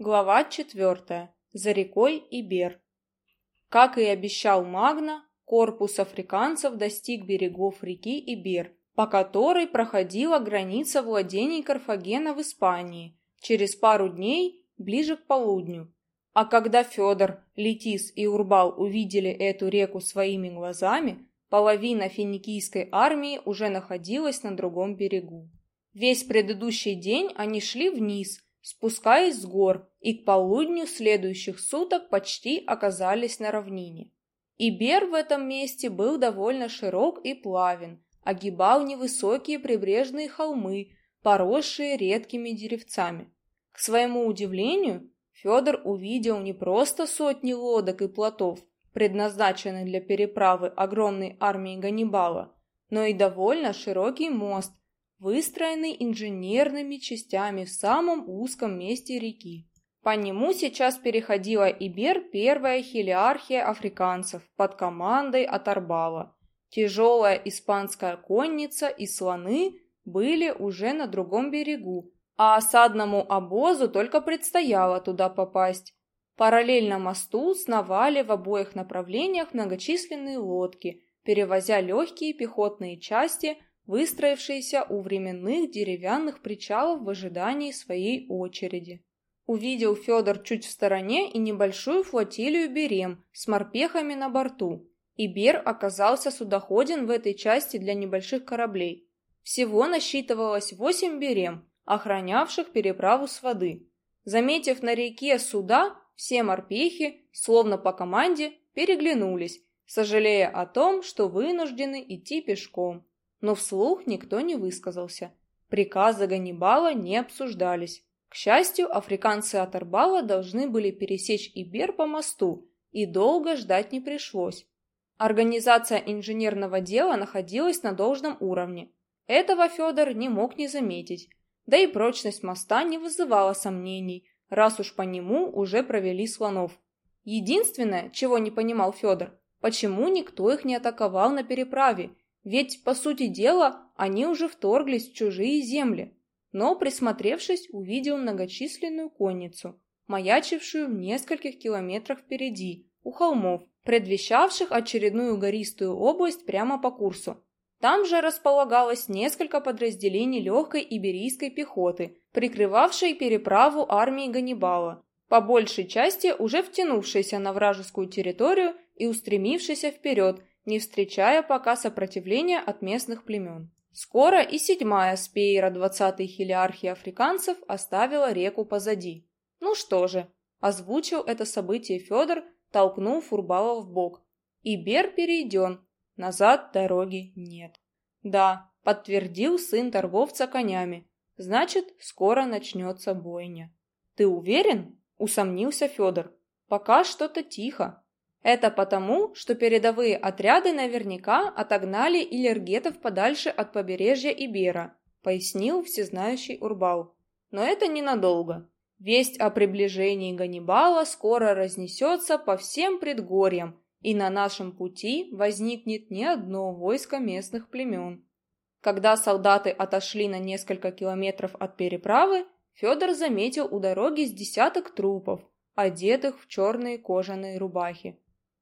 Глава четвертая. За рекой Ибер. Как и обещал Магна, корпус африканцев достиг берегов реки Ибер, по которой проходила граница владений Карфагена в Испании, через пару дней ближе к полудню. А когда Федор, Летис и Урбал увидели эту реку своими глазами, половина финикийской армии уже находилась на другом берегу. Весь предыдущий день они шли вниз – спускаясь с гор, и к полудню следующих суток почти оказались на равнине. Ибер в этом месте был довольно широк и плавен, огибал невысокие прибрежные холмы, поросшие редкими деревцами. К своему удивлению, Федор увидел не просто сотни лодок и плотов, предназначенных для переправы огромной армии Ганнибала, но и довольно широкий мост, выстроенный инженерными частями в самом узком месте реки. По нему сейчас переходила Ибер первая хелиархия африканцев под командой Атарбала. Тяжелая испанская конница и слоны были уже на другом берегу, а осадному обозу только предстояло туда попасть. Параллельно мосту сновали в обоих направлениях многочисленные лодки, перевозя легкие пехотные части – выстроившиеся у временных деревянных причалов в ожидании своей очереди. Увидел Федор чуть в стороне и небольшую флотилию берем с морпехами на борту. И Бер оказался судоходен в этой части для небольших кораблей. Всего насчитывалось восемь берем, охранявших переправу с воды. Заметив на реке суда, все морпехи, словно по команде, переглянулись, сожалея о том, что вынуждены идти пешком но вслух никто не высказался. Приказы Ганнибала не обсуждались. К счастью, африканцы от Арбала должны были пересечь Ибер по мосту, и долго ждать не пришлось. Организация инженерного дела находилась на должном уровне. Этого Федор не мог не заметить. Да и прочность моста не вызывала сомнений, раз уж по нему уже провели слонов. Единственное, чего не понимал Федор, почему никто их не атаковал на переправе ведь, по сути дела, они уже вторглись в чужие земли. Но, присмотревшись, увидел многочисленную конницу, маячившую в нескольких километрах впереди, у холмов, предвещавших очередную гористую область прямо по курсу. Там же располагалось несколько подразделений легкой иберийской пехоты, прикрывавшей переправу армии Ганнибала, по большей части уже втянувшейся на вражескую территорию и устремившейся вперед не встречая пока сопротивления от местных племен. Скоро и седьмая спеера двадцатой хилиархии африканцев оставила реку позади. Ну что же, озвучил это событие Федор, толкнув Урбала в бок. И Бер перейден, назад дороги нет. Да, подтвердил сын торговца конями. Значит, скоро начнется бойня. Ты уверен? Усомнился Федор. Пока что-то тихо. Это потому, что передовые отряды наверняка отогнали иллергетов подальше от побережья Ибера, пояснил всезнающий Урбал. Но это ненадолго. Весть о приближении Ганнибала скоро разнесется по всем предгорьям, и на нашем пути возникнет не одно войско местных племен. Когда солдаты отошли на несколько километров от переправы, Федор заметил у дороги с десяток трупов, одетых в черные кожаные рубахи.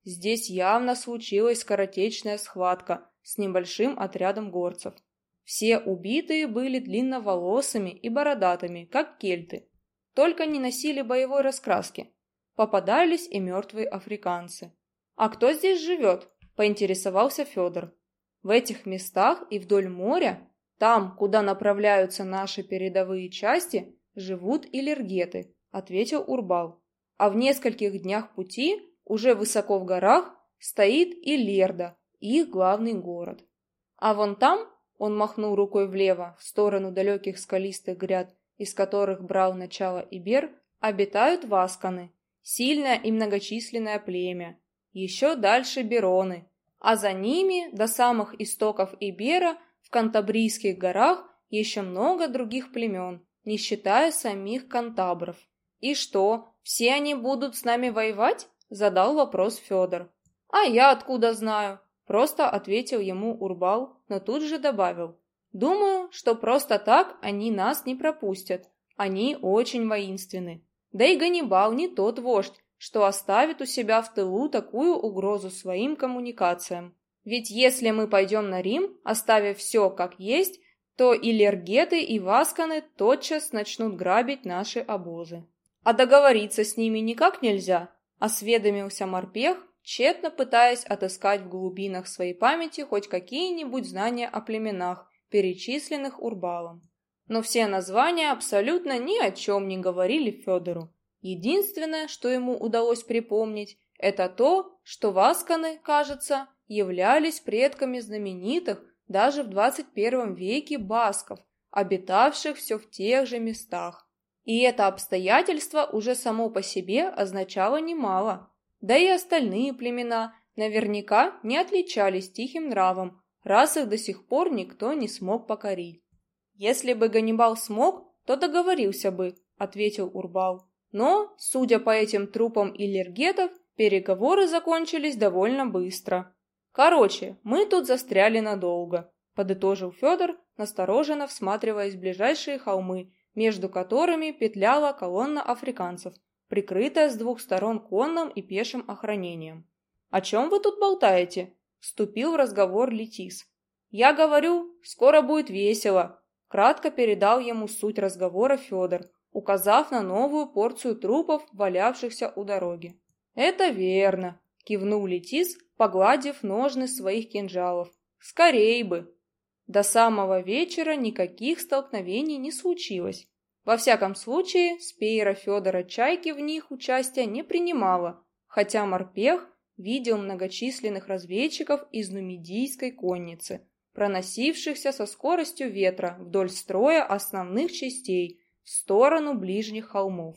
Здесь явно случилась скоротечная схватка с небольшим отрядом горцев. Все убитые были длинноволосыми и бородатыми, как кельты, только не носили боевой раскраски. Попадались и мертвые африканцы. «А кто здесь живет?» – поинтересовался Федор. «В этих местах и вдоль моря, там, куда направляются наши передовые части, живут иллергеты», – ответил Урбал. «А в нескольких днях пути уже высоко в горах стоит и Лерда, их главный город. А вон там, он махнул рукой влево, в сторону далеких скалистых гряд, из которых брал начало Ибер, обитают васканы, сильное и многочисленное племя. Еще дальше Бероны, а за ними, до самых истоков Ибера, в Кантабрийских горах, еще много других племен, не считая самих кантабров. И что, все они будут с нами воевать? Задал вопрос Федор. А я откуда знаю? Просто ответил ему Урбал, но тут же добавил. Думаю, что просто так они нас не пропустят. Они очень воинственны. Да и Ганнибал не тот вождь, что оставит у себя в тылу такую угрозу своим коммуникациям. Ведь если мы пойдем на Рим, оставив все как есть, то и лергеты, и васканы тотчас начнут грабить наши обозы. А договориться с ними никак нельзя, осведомился морпех, тщетно пытаясь отыскать в глубинах своей памяти хоть какие-нибудь знания о племенах, перечисленных Урбалом. Но все названия абсолютно ни о чем не говорили Федору. Единственное, что ему удалось припомнить, это то, что васканы, кажется, являлись предками знаменитых даже в 21 веке басков, обитавших все в тех же местах. И это обстоятельство уже само по себе означало немало. Да и остальные племена наверняка не отличались тихим нравом, раз их до сих пор никто не смог покорить. «Если бы Ганнибал смог, то договорился бы», — ответил Урбал. Но, судя по этим трупам иллергетов, переговоры закончились довольно быстро. «Короче, мы тут застряли надолго», — подытожил Федор, настороженно всматриваясь в ближайшие холмы, между которыми петляла колонна африканцев, прикрытая с двух сторон конным и пешим охранением. «О чем вы тут болтаете?» — вступил в разговор Летис. «Я говорю, скоро будет весело», — кратко передал ему суть разговора Федор, указав на новую порцию трупов, валявшихся у дороги. «Это верно», — кивнул Летис, погладив ножны своих кинжалов. «Скорей бы!» До самого вечера никаких столкновений не случилось. Во всяком случае, Спейра Федора Чайки в них участия не принимала, хотя морпех видел многочисленных разведчиков из нумидийской конницы, проносившихся со скоростью ветра вдоль строя основных частей в сторону ближних холмов.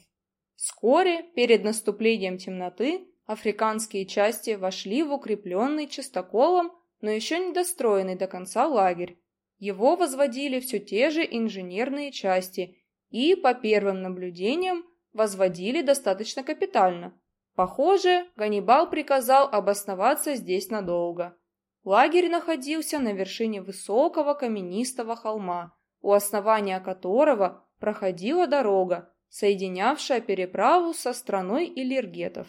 Вскоре, перед наступлением темноты, африканские части вошли в укрепленный частоколом, но еще не достроенный до конца лагерь. Его возводили все те же инженерные части и, по первым наблюдениям, возводили достаточно капитально. Похоже, Ганнибал приказал обосноваться здесь надолго. Лагерь находился на вершине высокого каменистого холма, у основания которого проходила дорога, соединявшая переправу со страной Иллиргетов,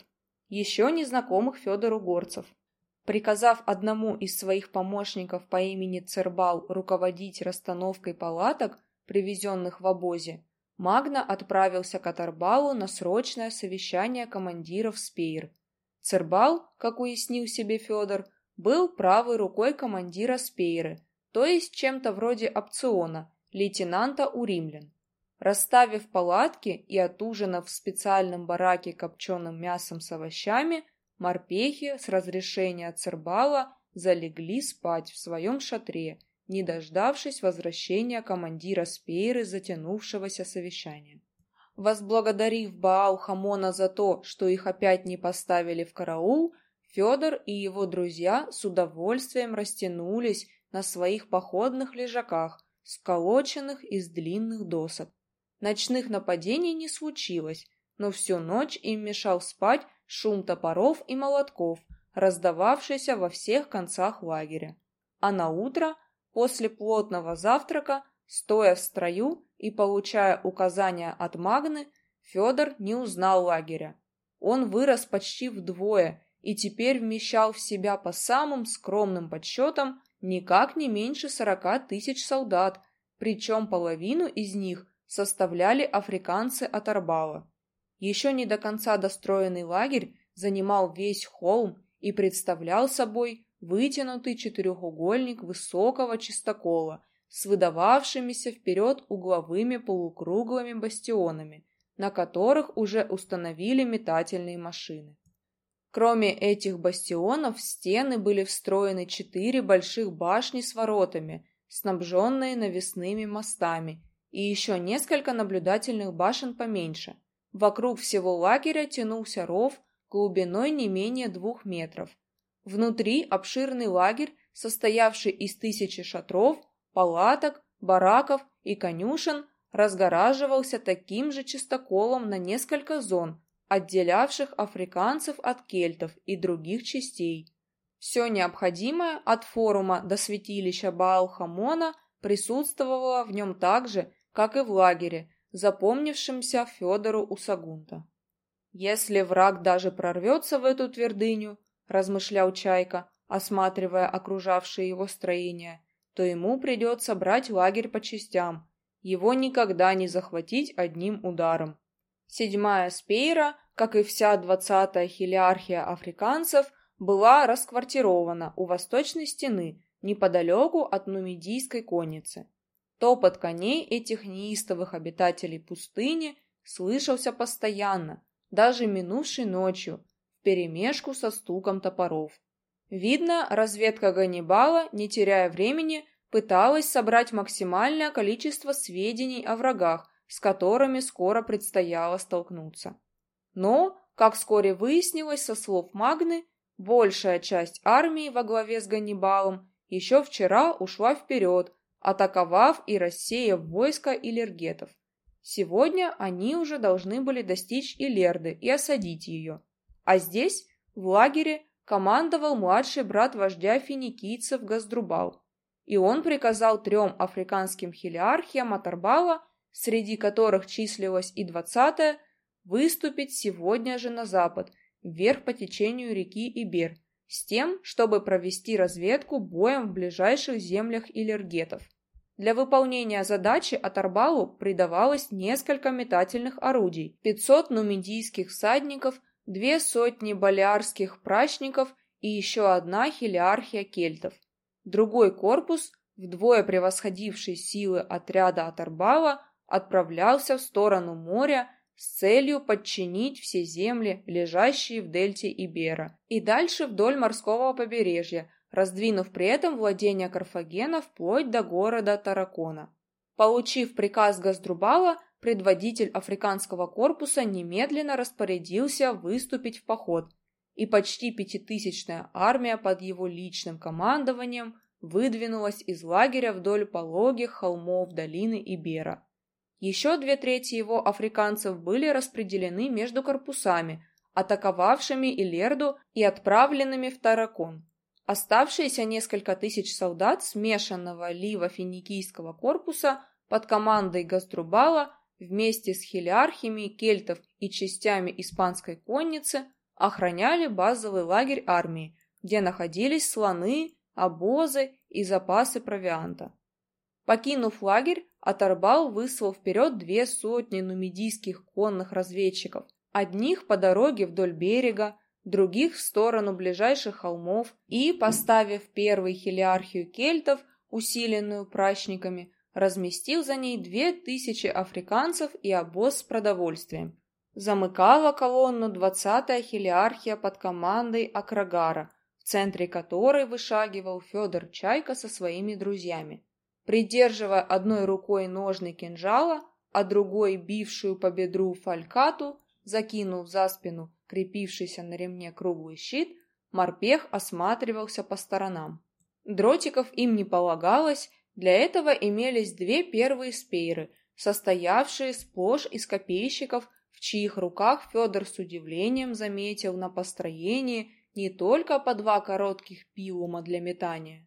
еще незнакомых Федору горцев. Приказав одному из своих помощников по имени Цербал руководить расстановкой палаток, привезенных в обозе, Магна отправился к Атарбалу на срочное совещание командиров Спейр. Цербал, как уяснил себе Федор, был правой рукой командира Спейры, то есть чем-то вроде опциона, лейтенанта у римлян. Расставив палатки и отужинав в специальном бараке копченым мясом с овощами, морпехи с разрешения Цербала залегли спать в своем шатре, не дождавшись возвращения командира Спейры затянувшегося совещания. Возблагодарив Баал Хамона за то, что их опять не поставили в караул, Федор и его друзья с удовольствием растянулись на своих походных лежаках, сколоченных из длинных досок. Ночных нападений не случилось, но всю ночь им мешал спать шум топоров и молотков, раздававшийся во всех концах лагеря. А на утро, после плотного завтрака, стоя в строю и получая указания от Магны, Федор не узнал лагеря. Он вырос почти вдвое и теперь вмещал в себя по самым скромным подсчетам никак не меньше сорока тысяч солдат, причем половину из них составляли африканцы от Арбала. Еще не до конца достроенный лагерь занимал весь холм и представлял собой вытянутый четырехугольник высокого чистокола с выдававшимися вперед угловыми полукруглыми бастионами, на которых уже установили метательные машины. Кроме этих бастионов в стены были встроены четыре больших башни с воротами, снабженные навесными мостами и еще несколько наблюдательных башен поменьше. Вокруг всего лагеря тянулся ров глубиной не менее двух метров. Внутри обширный лагерь, состоявший из тысячи шатров, палаток, бараков и конюшен, разгораживался таким же чистоколом на несколько зон, отделявших африканцев от кельтов и других частей. Все необходимое от форума до святилища Баал-Хамона присутствовало в нем так же, как и в лагере, запомнившимся Федору Усагунта. «Если враг даже прорвется в эту твердыню, — размышлял Чайка, осматривая окружавшие его строения, — то ему придется брать лагерь по частям, его никогда не захватить одним ударом. Седьмая спейра, как и вся двадцатая хилиархия африканцев, была расквартирована у восточной стены, неподалеку от нумидийской конницы. Топот коней этих неистовых обитателей пустыни слышался постоянно, даже минувшей ночью, вперемешку со стуком топоров. Видно, разведка Ганнибала, не теряя времени, пыталась собрать максимальное количество сведений о врагах, с которыми скоро предстояло столкнуться. Но, как вскоре выяснилось со слов Магны, большая часть армии во главе с Ганнибалом еще вчера ушла вперед, атаковав и рассеяв войско илергетов. Сегодня они уже должны были достичь Илерды и осадить ее. А здесь, в лагере, командовал младший брат вождя финикийцев Газдрубал и он приказал трем африканским хилиархиям Атарбала, среди которых числилась и двадцатая, выступить сегодня же на запад, вверх по течению реки Ибер, с тем, чтобы провести разведку боем в ближайших землях Илергетов. Для выполнения задачи Атарбалу придавалось несколько метательных орудий, 500 нумидийских всадников, две сотни балиарских прачников и еще одна хилиархия кельтов. Другой корпус, вдвое превосходивший силы отряда Атарбала, отправлялся в сторону моря с целью подчинить все земли, лежащие в дельте Ибера, и дальше вдоль морского побережья, раздвинув при этом владения Карфагена вплоть до города Таракона. Получив приказ Газдрубала, предводитель африканского корпуса немедленно распорядился выступить в поход, и почти пятитысячная армия под его личным командованием выдвинулась из лагеря вдоль пологих холмов долины Ибера. Еще две трети его африканцев были распределены между корпусами, атаковавшими Илерду и отправленными в Таракон. Оставшиеся несколько тысяч солдат смешанного ливо-финикийского корпуса под командой Газдрубала вместе с хилиархиями кельтов и частями испанской конницы охраняли базовый лагерь армии, где находились слоны, обозы и запасы провианта. Покинув лагерь, Атарбал выслал вперед две сотни нумидийских конных разведчиков, одних по дороге вдоль берега, других в сторону ближайших холмов, и, поставив первый хилиархию кельтов, усиленную прачниками, разместил за ней две тысячи африканцев и обоз с продовольствием, Замыкала колонну двадцатая хилиархия под командой Акрагара, в центре которой вышагивал Федор Чайка со своими друзьями. Придерживая одной рукой ножны кинжала, а другой бившую по бедру фалькату, закинув за спину крепившийся на ремне круглый щит, морпех осматривался по сторонам. Дротиков им не полагалось, для этого имелись две первые спейры, состоявшие сплошь из копейщиков в чьих руках Федор с удивлением заметил на построении не только по два коротких пилума для метания,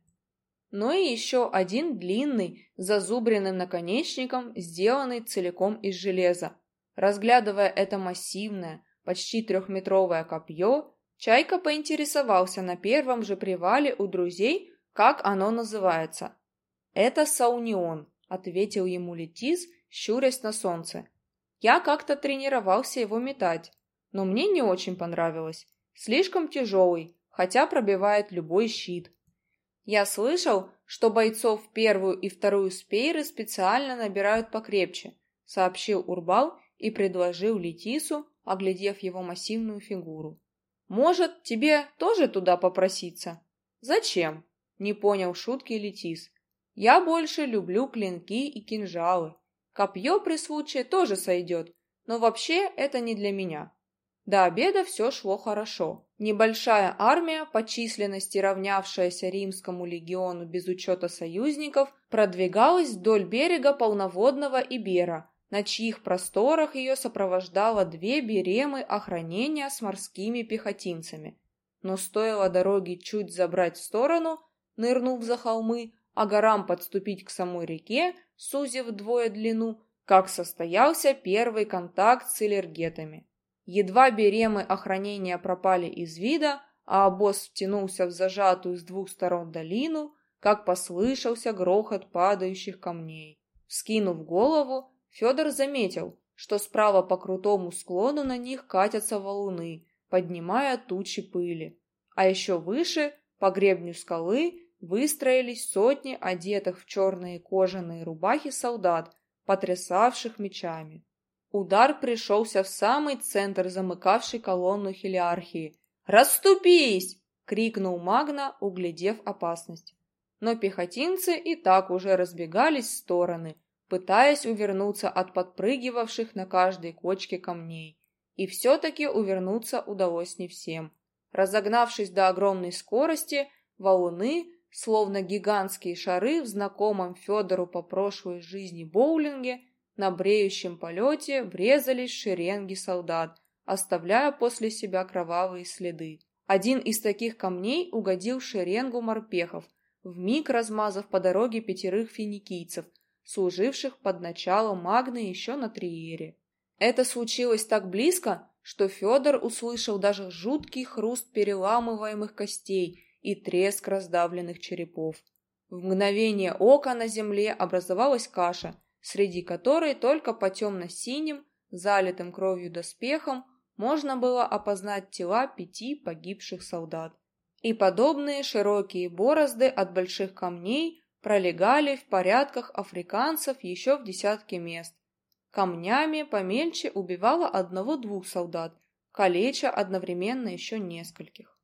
но и еще один длинный, зазубренным наконечником, сделанный целиком из железа. Разглядывая это массивное, почти трехметровое копье, Чайка поинтересовался на первом же привале у друзей, как оно называется. «Это саунион», — ответил ему Летис, щурясь на солнце. Я как-то тренировался его метать, но мне не очень понравилось. Слишком тяжелый, хотя пробивает любой щит. Я слышал, что бойцов первую и вторую спейры специально набирают покрепче, сообщил Урбал и предложил Летису, оглядев его массивную фигуру. Может, тебе тоже туда попроситься? Зачем? Не понял шутки Летис. Я больше люблю клинки и кинжалы. Копье при случае тоже сойдет, но вообще это не для меня. До обеда все шло хорошо. Небольшая армия, по численности равнявшаяся римскому легиону без учета союзников, продвигалась вдоль берега полноводного Ибера, на чьих просторах ее сопровождало две беремы охранения с морскими пехотинцами. Но стоило дороги чуть забрать в сторону, нырнув за холмы, а горам подступить к самой реке, сузив вдвое длину, как состоялся первый контакт с элергетами. Едва беремы охранения пропали из вида, а обоз втянулся в зажатую с двух сторон долину, как послышался грохот падающих камней. Скинув голову, Федор заметил, что справа по крутому склону на них катятся валуны, поднимая тучи пыли. А еще выше, по гребню скалы, выстроились сотни одетых в черные кожаные рубахи солдат, потрясавших мечами. Удар пришелся в самый центр замыкавшей колонну хелиархии. «Раступись!» — крикнул Магна, углядев опасность. Но пехотинцы и так уже разбегались в стороны, пытаясь увернуться от подпрыгивавших на каждой кочке камней. И все-таки увернуться удалось не всем. Разогнавшись до огромной скорости, валуны, словно гигантские шары в знакомом Федору по прошлой жизни боулинге, на бреющем полете врезались шеренги солдат, оставляя после себя кровавые следы. Один из таких камней угодил в шеренгу морпехов, вмиг размазав по дороге пятерых финикийцев, служивших под началом Магны еще на Триере. Это случилось так близко, что Федор услышал даже жуткий хруст переламываемых костей и треск раздавленных черепов. В мгновение ока на земле образовалась каша, среди которой только по темно-синим, залитым кровью доспехам, можно было опознать тела пяти погибших солдат. И подобные широкие борозды от больших камней пролегали в порядках африканцев еще в десятке мест. Камнями помельче убивала одного-двух солдат, калеча одновременно еще нескольких.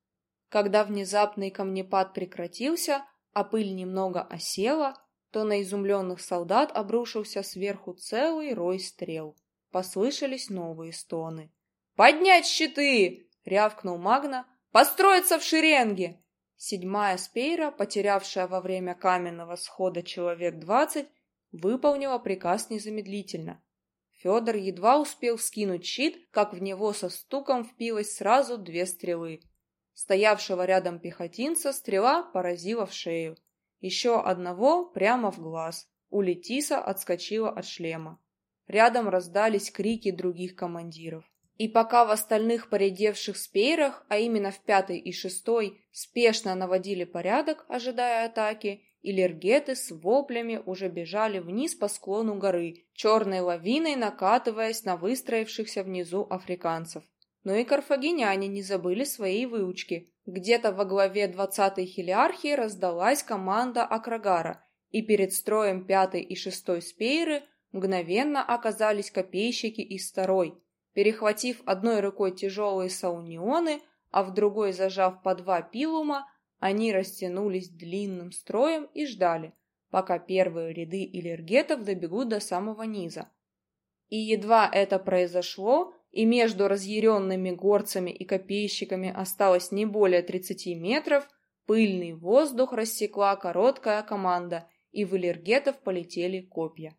Когда внезапный камнепад прекратился, а пыль немного осела, то на изумленных солдат обрушился сверху целый рой стрел. Послышались новые стоны. «Поднять щиты!» — рявкнул Магна. «Построиться в шеренге!» Седьмая спейра, потерявшая во время каменного схода человек двадцать, выполнила приказ незамедлительно. Федор едва успел скинуть щит, как в него со стуком впилось сразу две стрелы. Стоявшего рядом пехотинца стрела поразила в шею. Еще одного прямо в глаз. У Летиса отскочила от шлема. Рядом раздались крики других командиров. И пока в остальных поредевших спейрах, а именно в пятой и шестой, спешно наводили порядок, ожидая атаки, и с воплями уже бежали вниз по склону горы, черной лавиной накатываясь на выстроившихся внизу африканцев. Но и карфагеняне не забыли своей выучки. Где-то во главе двадцатой хилиархии раздалась команда Акрагара, и перед строем пятой и шестой спейры мгновенно оказались копейщики из второй. Перехватив одной рукой тяжелые саунионы, а в другой зажав по два пилума, они растянулись длинным строем и ждали, пока первые ряды иллергетов добегут до самого низа. И едва это произошло, и между разъяренными горцами и копейщиками осталось не более 30 метров, пыльный воздух рассекла короткая команда, и в иллергетов полетели копья.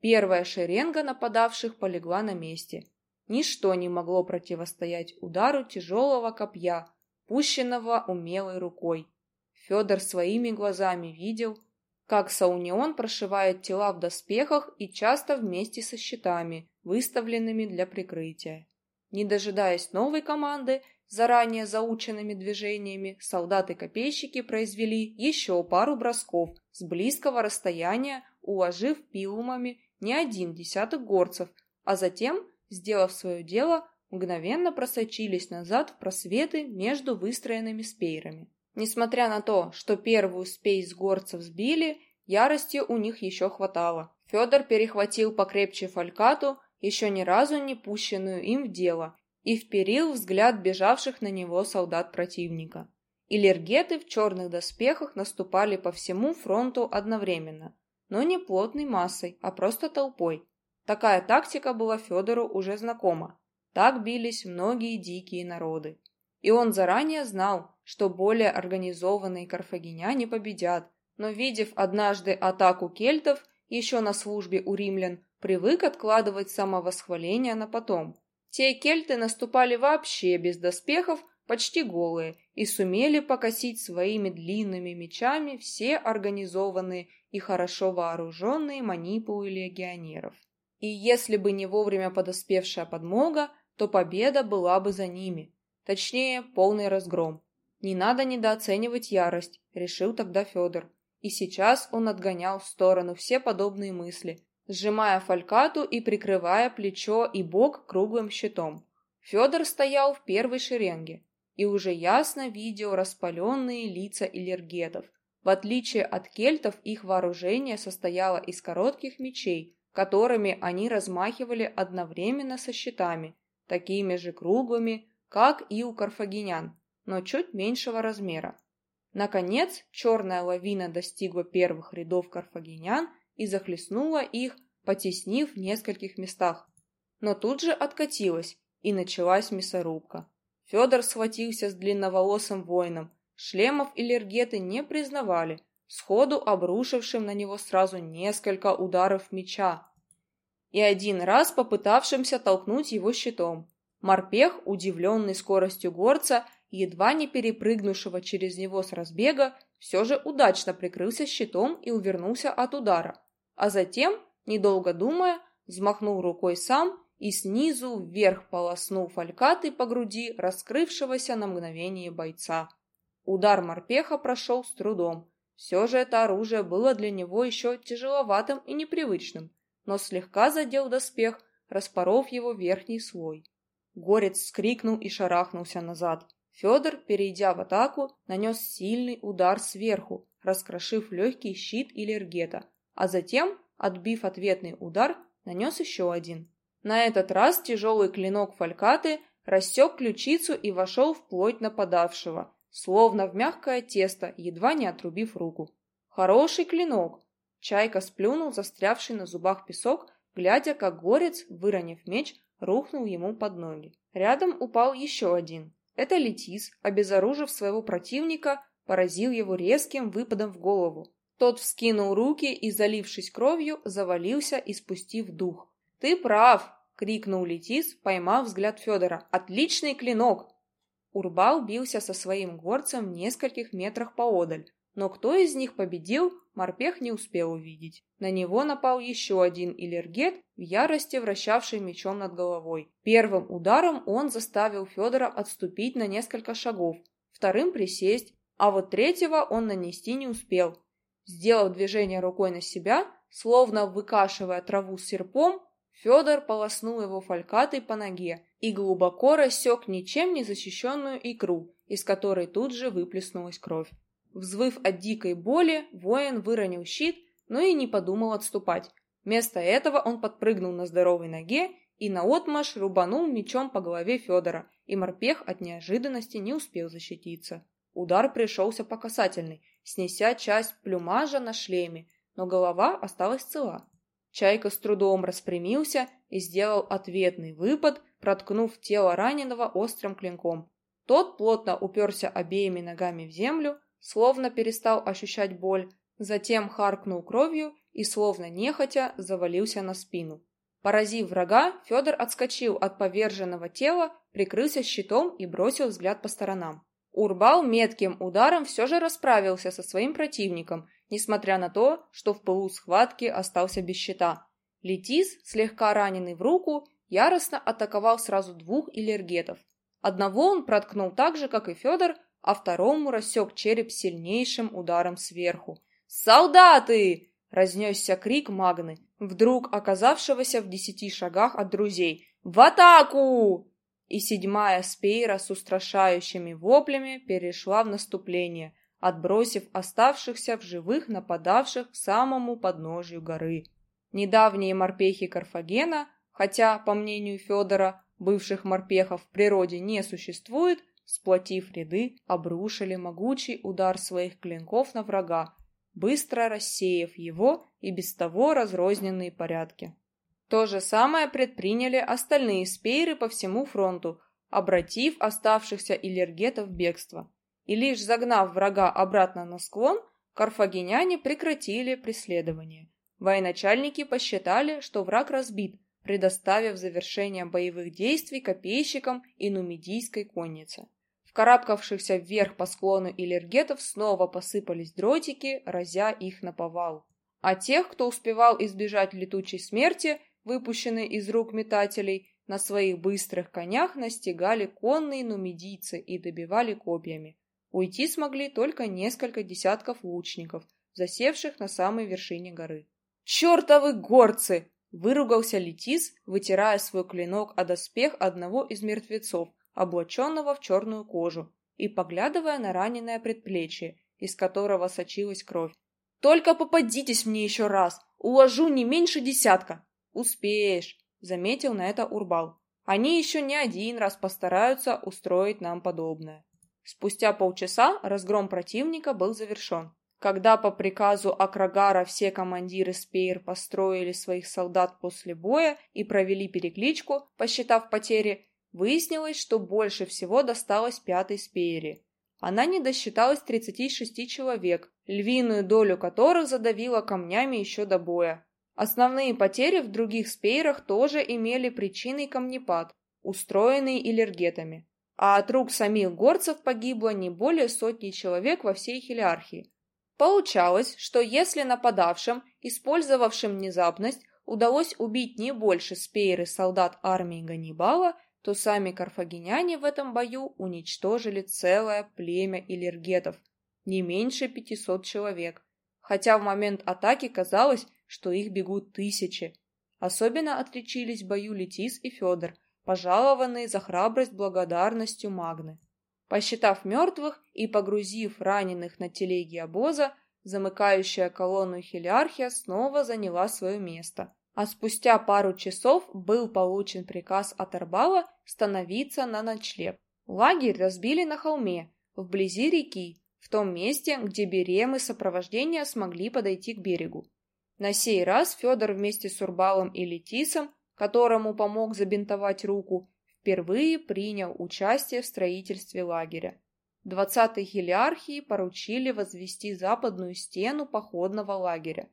Первая шеренга нападавших полегла на месте. Ничто не могло противостоять удару тяжелого копья, пущенного умелой рукой. Федор своими глазами видел, как Саунион прошивает тела в доспехах и часто вместе со щитами, выставленными для прикрытия. Не дожидаясь новой команды, заранее заученными движениями, солдаты-копейщики произвели еще пару бросков с близкого расстояния, уложив пилумами не один десяток горцев, а затем, сделав свое дело, мгновенно просочились назад в просветы между выстроенными спейрами. Несмотря на то, что первую спей с горцев сбили, ярости у них еще хватало. Федор перехватил покрепче фалькату, еще ни разу не пущенную им в дело, и вперил взгляд бежавших на него солдат противника. Илергеты в черных доспехах наступали по всему фронту одновременно, но не плотной массой, а просто толпой. Такая тактика была Федору уже знакома. Так бились многие дикие народы. И он заранее знал, что более организованные карфагеняне победят, но, видев однажды атаку кельтов, еще на службе у римлян, привык откладывать самовосхваление на потом. Те кельты наступали вообще без доспехов, почти голые, и сумели покосить своими длинными мечами все организованные и хорошо вооруженные манипулы легионеров. И если бы не вовремя подоспевшая подмога, то победа была бы за ними. Точнее, полный разгром. Не надо недооценивать ярость, решил тогда Федор. И сейчас он отгонял в сторону все подобные мысли, сжимая фалькату и прикрывая плечо и бок круглым щитом. Федор стоял в первой шеренге и уже ясно видел распаленные лица иллергетов. В отличие от кельтов, их вооружение состояло из коротких мечей, которыми они размахивали одновременно со щитами, такими же круглыми, как и у карфагенян, но чуть меньшего размера. Наконец, черная лавина достигла первых рядов карфагенян и захлестнула их, потеснив в нескольких местах. Но тут же откатилась, и началась мясорубка. Федор схватился с длинноволосым воином. Шлемов и лергеты не признавали, сходу обрушившим на него сразу несколько ударов меча и один раз попытавшимся толкнуть его щитом. Морпех, удивленный скоростью горца, едва не перепрыгнувшего через него с разбега, все же удачно прикрылся щитом и увернулся от удара, а затем, недолго думая, взмахнул рукой сам и снизу вверх полоснул фалькатой по груди раскрывшегося на мгновение бойца. Удар морпеха прошел с трудом. Все же это оружие было для него еще тяжеловатым и непривычным, но слегка задел доспех, распоров его верхний слой. Горец вскрикнул и шарахнулся назад. Федор, перейдя в атаку, нанес сильный удар сверху, раскрошив легкий щит или ргета, а затем, отбив ответный удар, нанес еще один. На этот раз тяжелый клинок фалькаты рассек ключицу и вошел в плоть нападавшего, словно в мягкое тесто, едва не отрубив руку. Хороший клинок. Чайка сплюнул застрявший на зубах песок, глядя, как горец, выронив меч, рухнул ему под ноги. Рядом упал еще один. Это Летис, обезоружив своего противника, поразил его резким выпадом в голову. Тот вскинул руки и, залившись кровью, завалился, испустив дух. «Ты прав!» — крикнул Летис, поймав взгляд Федора. «Отличный клинок!» Урбал бился со своим горцем в нескольких метрах поодаль, но кто из них победил, морпех не успел увидеть. На него напал еще один Илергет, в ярости вращавший мечом над головой. Первым ударом он заставил Федора отступить на несколько шагов, вторым присесть, а вот третьего он нанести не успел. Сделав движение рукой на себя, словно выкашивая траву серпом, Федор полоснул его фалькатой по ноге и глубоко рассек ничем не защищенную икру, из которой тут же выплеснулась кровь. Взвыв от дикой боли, воин выронил щит, но и не подумал отступать. Вместо этого он подпрыгнул на здоровой ноге и наотмашь рубанул мечом по голове Федора, и морпех от неожиданности не успел защититься. Удар пришелся по касательной, снеся часть плюмажа на шлеме, но голова осталась цела. Чайка с трудом распрямился и сделал ответный выпад, проткнув тело раненого острым клинком. Тот плотно уперся обеими ногами в землю, словно перестал ощущать боль, затем харкнул кровью и, словно нехотя, завалился на спину. Поразив врага, Федор отскочил от поверженного тела, прикрылся щитом и бросил взгляд по сторонам. Урбал метким ударом все же расправился со своим противником, несмотря на то, что в пылу схватки остался без щита. Летис, слегка раненый в руку, яростно атаковал сразу двух иллергетов. Одного он проткнул так же, как и Федор, а второму рассек череп сильнейшим ударом сверху. «Солдаты!» — разнесся крик Магны, вдруг оказавшегося в десяти шагах от друзей. «В атаку!» И седьмая спейра с устрашающими воплями перешла в наступление, отбросив оставшихся в живых нападавших к самому подножию горы. Недавние морпехи Карфагена, хотя, по мнению Федора, бывших морпехов в природе не существует, сплотив ряды, обрушили могучий удар своих клинков на врага, быстро рассеяв его и без того разрозненные порядки. То же самое предприняли остальные спейры по всему фронту, обратив оставшихся иллергетов в бегство. И лишь загнав врага обратно на склон, карфагеняне прекратили преследование. Военачальники посчитали, что враг разбит, предоставив завершение боевых действий копейщикам и нумидийской коннице. В карабкавшихся вверх по склону иллергетов снова посыпались дротики, разя их на повал. А тех, кто успевал избежать летучей смерти, выпущенные из рук метателей, на своих быстрых конях настигали конные нумидийцы и добивали копьями. Уйти смогли только несколько десятков лучников, засевших на самой вершине горы. «Чертовы горцы!» — выругался Летис, вытирая свой клинок о доспех одного из мертвецов, облаченного в черную кожу, и поглядывая на раненое предплечье, из которого сочилась кровь. «Только попадитесь мне еще раз! Уложу не меньше десятка!» «Успеешь!» — заметил на это Урбал. «Они еще не один раз постараются устроить нам подобное». Спустя полчаса разгром противника был завершен. Когда по приказу Акрагара все командиры Спейр построили своих солдат после боя и провели перекличку, посчитав потери, выяснилось, что больше всего досталось пятой Спейре. Она не досчиталась 36 человек, львиную долю которых задавила камнями еще до боя. Основные потери в других спейрах тоже имели причиной камнепад, устроенный илергетами. А от рук самих горцев погибло не более сотни человек во всей хилиархии. Получалось, что если нападавшим, использовавшим внезапность, удалось убить не больше спейры солдат армии Ганнибала, то сами карфагеняне в этом бою уничтожили целое племя илергетов, не меньше 500 человек, хотя в момент атаки казалось, что их бегут тысячи. Особенно отличились в бою Летис и Федор, пожалованные за храбрость благодарностью Магны. Посчитав мертвых и погрузив раненых на телеги обоза, замыкающая колонну Хелиархия снова заняла свое место. А спустя пару часов был получен приказ от Арбала становиться на ночлег. Лагерь разбили на холме, вблизи реки, в том месте, где беремы сопровождения смогли подойти к берегу. На сей раз Федор вместе с Урбалом и Летисом, которому помог забинтовать руку, впервые принял участие в строительстве лагеря. Двадцатой хилиархии поручили возвести западную стену походного лагеря.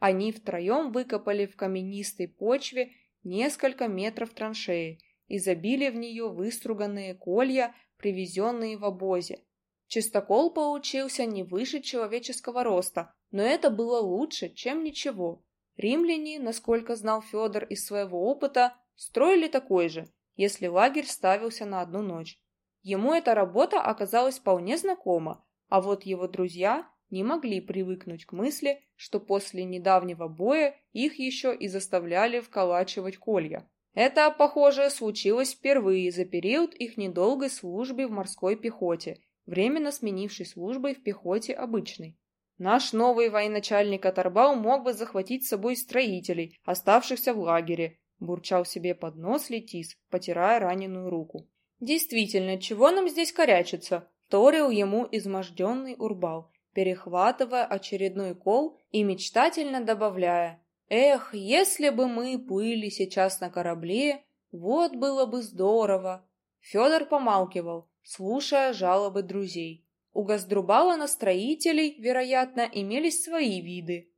Они втроем выкопали в каменистой почве несколько метров траншеи и забили в нее выструганные колья, привезенные в обозе. Чистокол получился не выше человеческого роста, но это было лучше, чем ничего. Римляне, насколько знал Федор из своего опыта, строили такой же, если лагерь ставился на одну ночь. Ему эта работа оказалась вполне знакома, а вот его друзья не могли привыкнуть к мысли, что после недавнего боя их еще и заставляли вколачивать колья. Это, похоже, случилось впервые за период их недолгой службы в морской пехоте – временно сменивший службой в пехоте обычной. Наш новый военачальник Аторбал мог бы захватить с собой строителей, оставшихся в лагере, бурчал себе под нос Летис, потирая раненую руку. Действительно, чего нам здесь корячиться? Торил ему изможденный Урбал, перехватывая очередной кол и мечтательно добавляя. Эх, если бы мы плыли сейчас на корабле, вот было бы здорово. Федор помалкивал, слушая жалобы друзей. У Газдрубала на строителей, вероятно, имелись свои виды.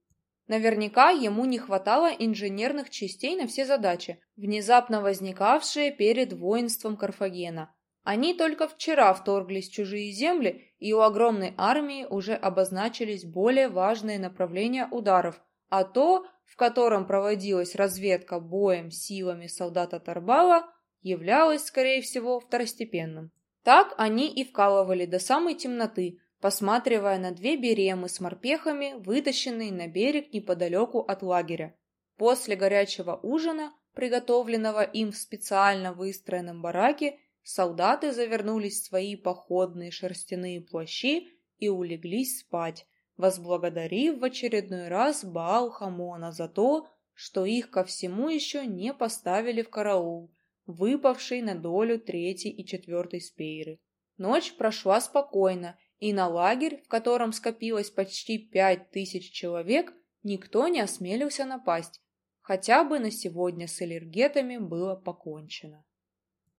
Наверняка ему не хватало инженерных частей на все задачи, внезапно возникавшие перед воинством Карфагена. Они только вчера вторглись в чужие земли, и у огромной армии уже обозначились более важные направления ударов, а то, в котором проводилась разведка боем силами солдата Тарбала, являлось, скорее всего, второстепенным. Так они и вкалывали до самой темноты, посматривая на две беремы с морпехами, вытащенные на берег неподалеку от лагеря. После горячего ужина, приготовленного им в специально выстроенном бараке, солдаты завернулись в свои походные шерстяные плащи и улеглись спать, возблагодарив в очередной раз Баал Хамона за то, что их ко всему еще не поставили в караул, выпавший на долю третьей и четвертой спейры. Ночь прошла спокойно, и на лагерь, в котором скопилось почти пять тысяч человек, никто не осмелился напасть. Хотя бы на сегодня с эллергетами было покончено.